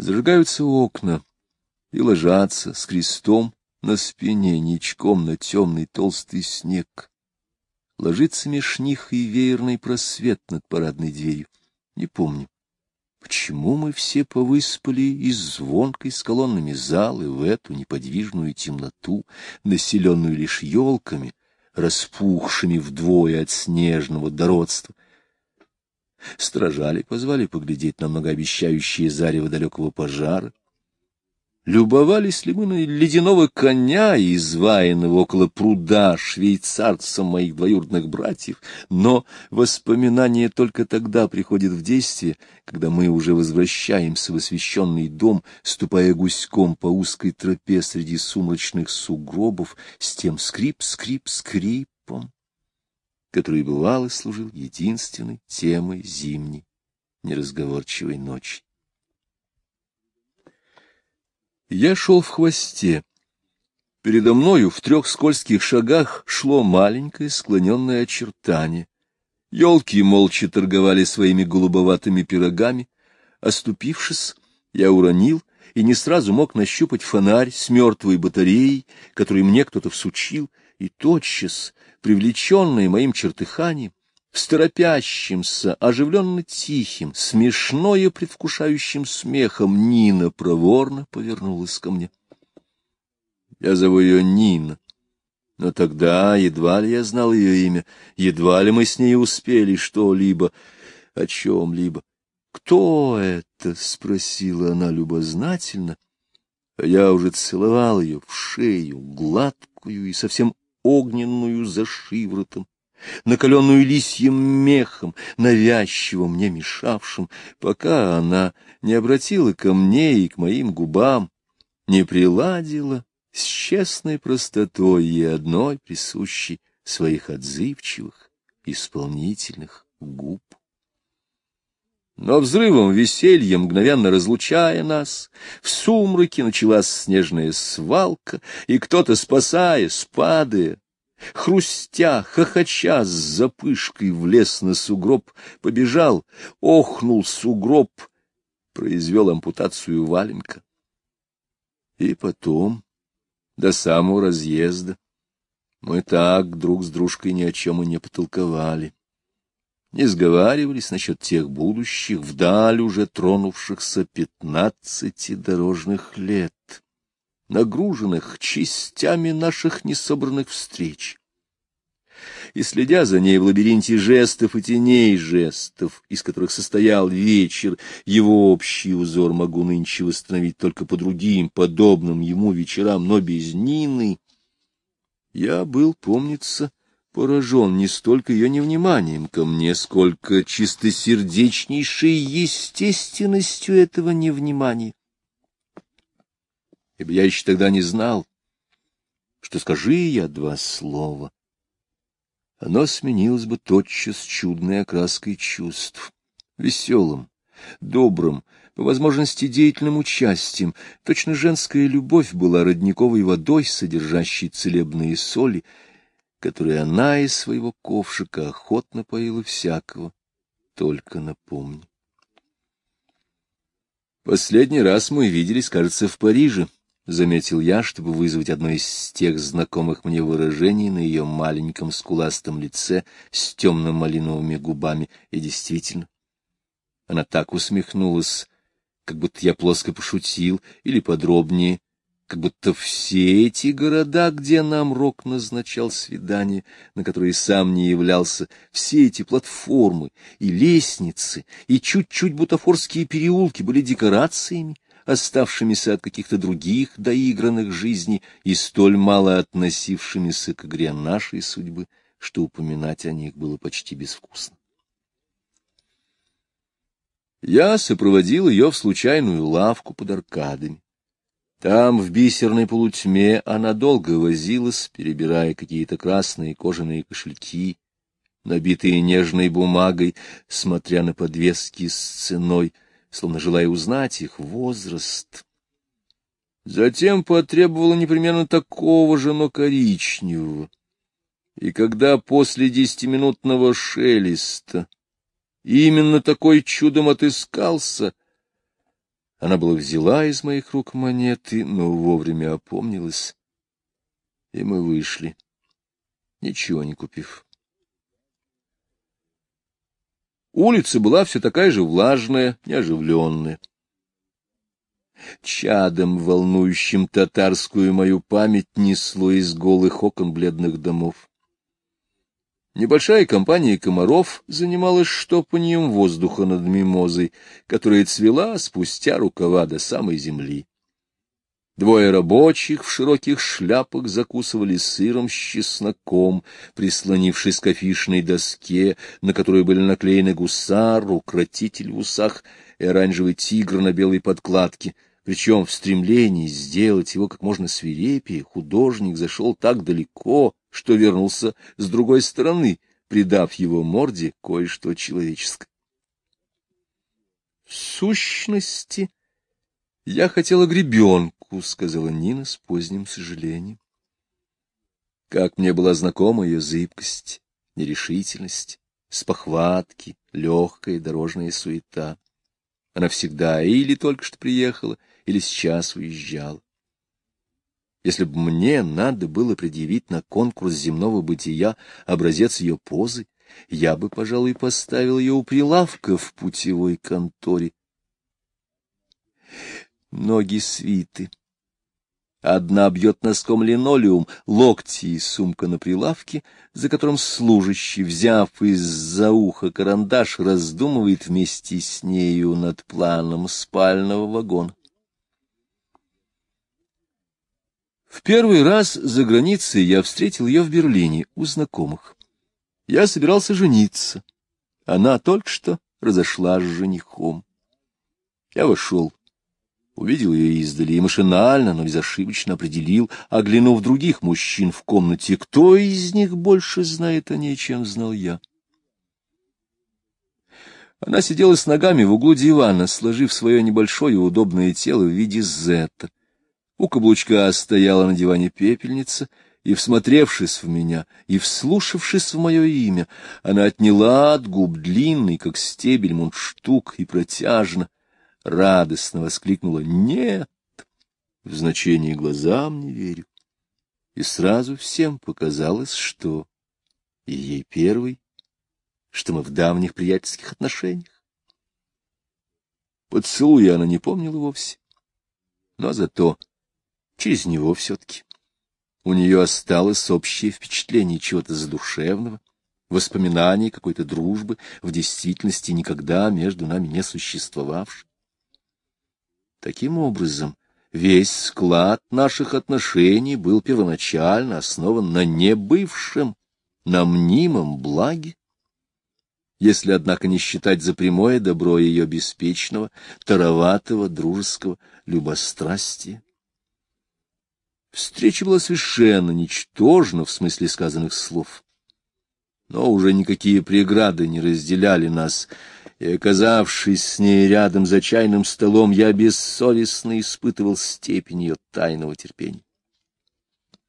Зажигаются окна и ложатся с крестом на спине ничком на темный толстый снег. Ложится меж них и веерный просвет над парадной дверью. Не помню, почему мы все повыспали из звонкой с колоннами залы в эту неподвижную темноту, населенную лишь елками, распухшими вдвое от снежного дородства. Стражали позвали поглядеть на многообещающие зарево далекого пожара. Любовались ли мы на ледяного коня, изваянного около пруда швейцарцем моих двоюродных братьев, но воспоминание только тогда приходит в действие, когда мы уже возвращаемся в освещенный дом, ступая гуськом по узкой тропе среди сумрачных сугробов с тем скрип-скрип-скрипом, который бывало служил единственной темой зимней неразговорчивой ночи. Я шел в хвосте. Передо мною в трех скользких шагах шло маленькое склоненное очертание. Елки молча торговали своими голубоватыми пирогами. Оступившись, я уронил и не сразу мог нащупать фонарь с мертвой батареей, который мне кто-то всучил, и тотчас, привлеченный моим чертыханием, с торопящимся, оживленно тихим, смешное предвкушающим смехом Нина проворно повернулась ко мне. Я зову ее Нина, но тогда едва ли я знал ее имя, едва ли мы с ней успели что-либо, о чем-либо. «Кто это?» — спросила она любознательно. Я уже целовал ее в шею, гладкую и совсем огненную за шиворотом накаленную лисьим мехом, навязчиво мне мешавшим, пока она не обратила ко мне и к моим губам, не приладила с честной простотой и одной присущей своих отзывчивых, исполнительных губ. Но взрывом веселья, мгновенно разлучая нас, в сумраке началась снежная свалка, и кто-то, спасаясь, падая, Хрустя, хохоча с запышкой влез на сугроб, побежал, охнул сугроб, произвел ампутацию валенка. И потом, до самого разъезда, мы так друг с дружкой ни о чем и не потолковали. Не сговаривались насчет тех будущих, вдаль уже тронувшихся пятнадцати дорожных лет нагруженных частями наших несобранных встреч. И, следя за ней в лабиринте жестов и теней жестов, из которых состоял вечер, его общий узор могу нынче восстановить только по другим, подобным ему вечерам, но без Нины, я был, помнится, поражен не столько ее невниманием ко мне, сколько чистосердечнейшей естественностью этого невнимания ибо я еще тогда не знал, что скажи я два слова. Оно сменилось бы тотчас чудной окраской чувств, веселым, добрым, по возможности деятельным участием. Точно женская любовь была родниковой водой, содержащей целебные соли, которые она из своего ковшика охотно поила всякого, только напомни. Последний раз мы виделись, кажется, в Париже. — заметил я, чтобы вызвать одно из тех знакомых мне выражений на ее маленьком скуластом лице с темно-малиновыми губами. И действительно, она так усмехнулась, как будто я плоско пошутил, или подробнее, как будто все эти города, где нам Рок назначал свидание, на которые сам не являлся, все эти платформы и лестницы, и чуть-чуть бутафорские переулки были декорациями, оставшимися от каких-то других доигранных жизней и столь мало относившимися к игре нашей судьбы, что упоминать о них было почти безвкусно. Я сопроводил ее в случайную лавку под аркадами. Там, в бисерной полутьме, она долго возилась, перебирая какие-то красные кожаные кошельки, набитые нежной бумагой, смотря на подвески с ценой — словно желая узнать их возраст. Затем потребовала непременно такого же, но коричневого. И когда после десятиминутного шелеста именно такой чудом отыскался, Она была взяла из моих рук монеты, но вовремя опомнилась, и мы вышли, ничего не купив. Улица была все такая же влажная, неоживленная. Чадом, волнующим татарскую мою память, несло из голых окон бледных домов. Небольшая компания комаров занималась штопанием воздуха над мимозой, которая цвела спустя рукава до самой земли. Двое рабочих в широких шляпах закусывали сыром с чесноком, прислонившись к афишной доске, на которой были наклеены гусар, укротитель в усах и оранжевый тигр на белой подкладке — причем в стремлении сделать его как можно свирепее художник зашел так далеко, что вернулся с другой стороны, придав его морде кое-что человеческое. В сущности, я хотела гребенку, — сказала Нина с поздним сожалением. Как мне была знакома ее зыбкость, нерешительность, спохватки, легкая дорожная суета. Она всегда или только что приехала, или сейчас уезжал. Если бы мне надо было предъявить на конкурс земного бытия образец ее позы, я бы, пожалуй, поставил ее у прилавка в путевой конторе. Ноги свиты. Одна бьет носком линолеум, локти и сумка на прилавке, за которым служащий, взяв из-за уха карандаш, раздумывает вместе с нею над планом спального вагона. В первый раз за границей я встретил ее в Берлине у знакомых. Я собирался жениться. Она только что разошлась с женихом. Я вошел, увидел ее издали и машинально, но безошибочно определил, оглянув других мужчин в комнате, кто из них больше знает о ней, чем знал я. Она сидела с ногами в углу дивана, сложив свое небольшое удобное тело в виде зета. У каблучка стояла на диване пепельница, и, всмотревшись в меня, и вслушавшись в мое имя, она отняла от губ длинный, как стебель мундштук, и протяжно, радостно воскликнула «Нет!» В значении глазам не верю. И сразу всем показалось, что и ей первый, что мы в давних приятельских отношениях. Поцелуя она не помнила вовсе, но зато через него все-таки. У нее осталось общее впечатление чего-то задушевного, воспоминание какой-то дружбы, в действительности никогда между нами не существовавшей. Таким образом, весь склад наших отношений был первоначально основан на небывшем, на мнимом благе. Если, однако, не считать за прямое добро ее беспечного, тароватого, дружеского любострастия. Встреча была совершенно ничтожна в смысле сказанных слов. Но уже никакие преграды не разделяли нас, и, оказавшись с ней рядом за чайным столом, я бессовестно испытывал степень ее тайного терпения.